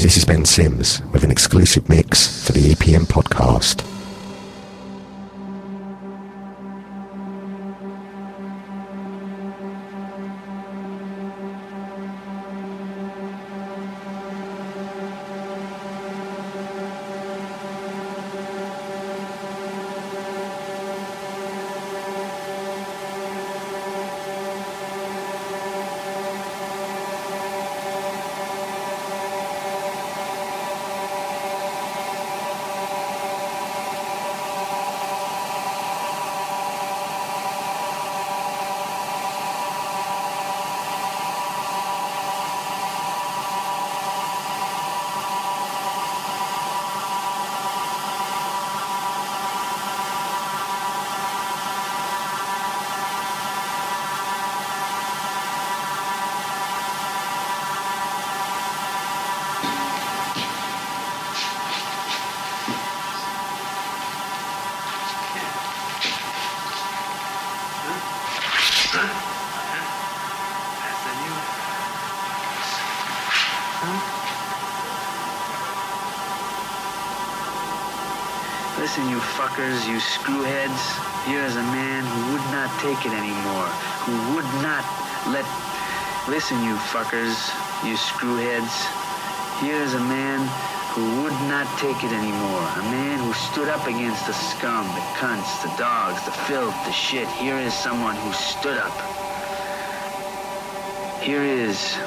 This is Ben Sims with an exclusive mix for the EPM podcast. Listen, you fuckers, you screwheads. Here is a man who would not take it anymore. A man who stood up against the scum, the cunts, the dogs, the filth, the shit. Here is someone who stood up. Here is.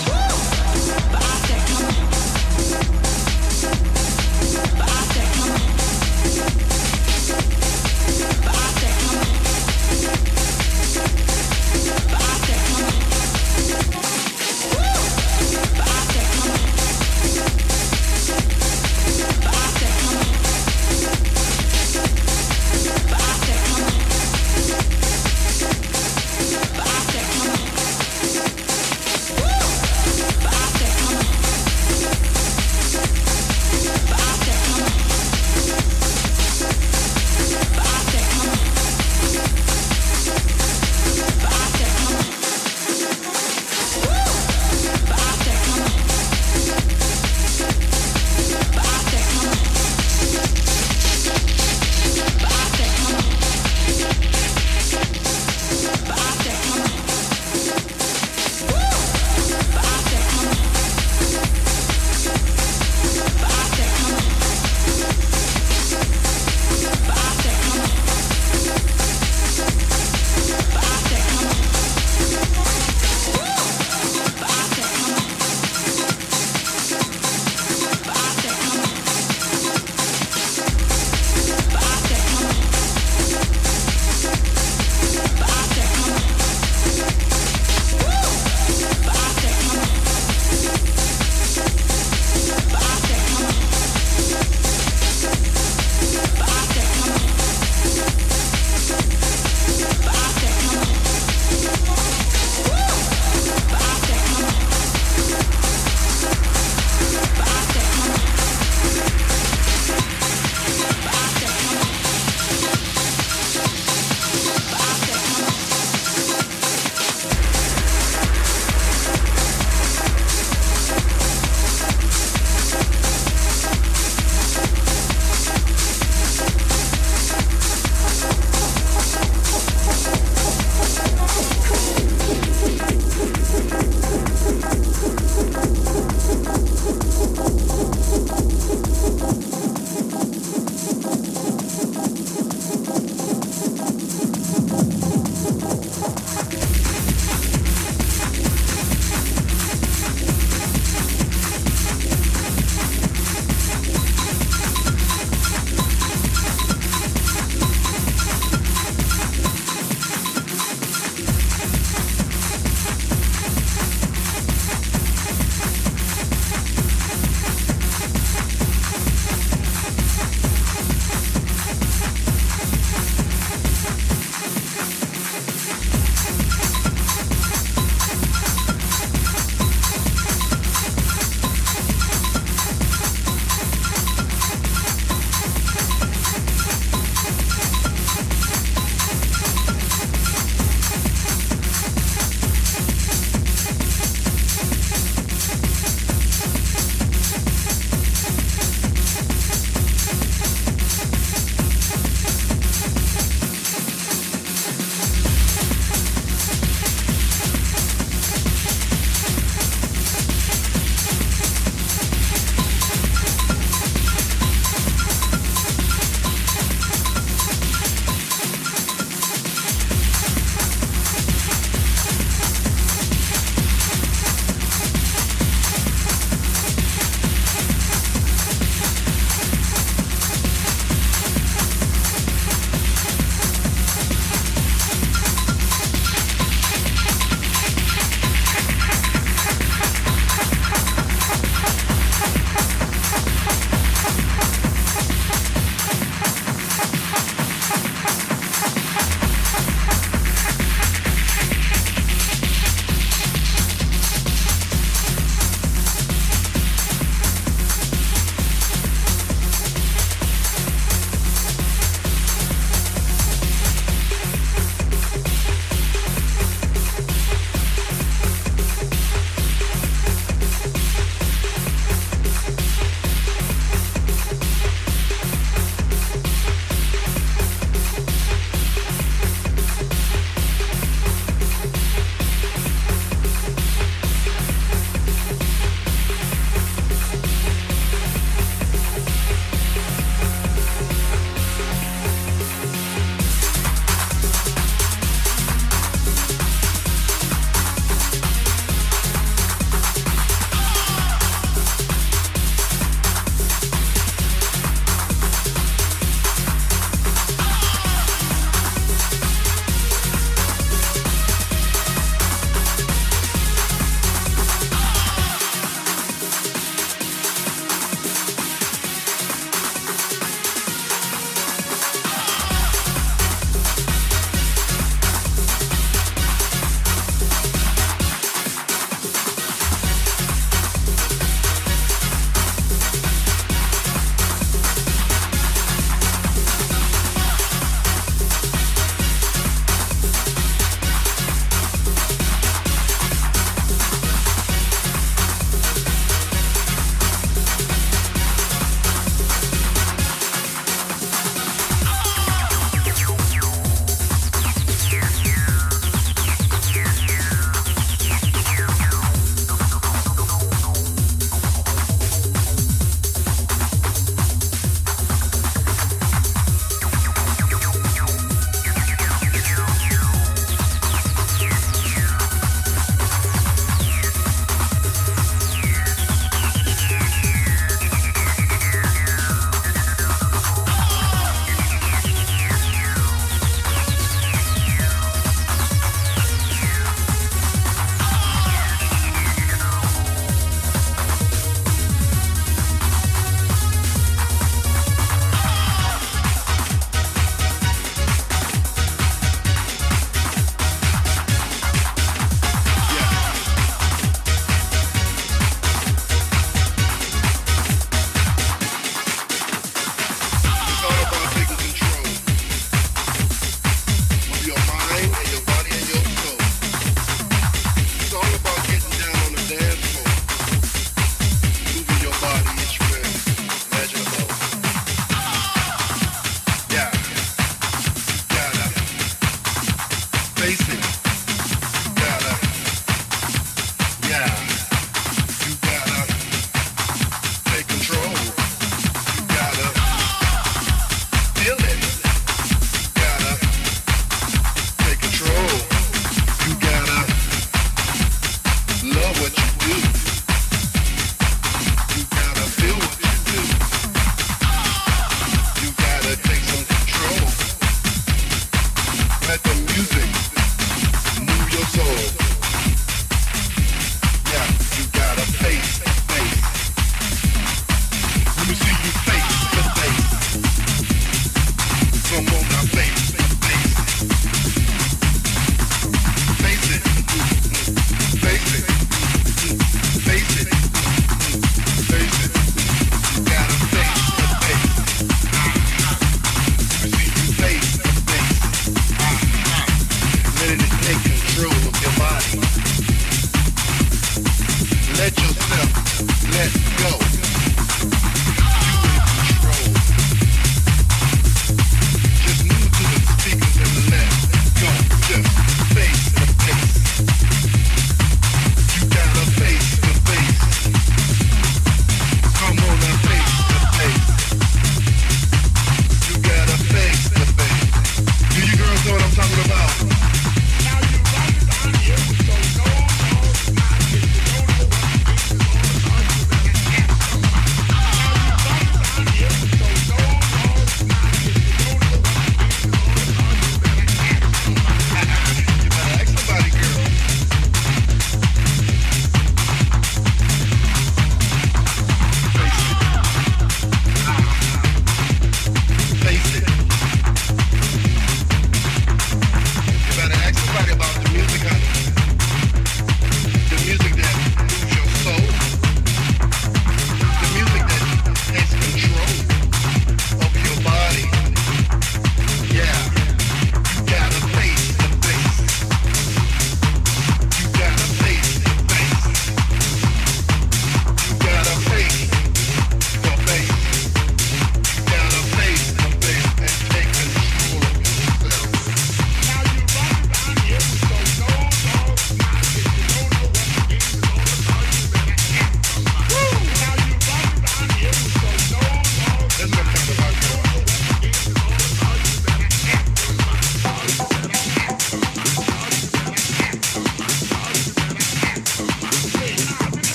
Woo!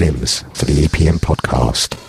Sims for the EPM podcast.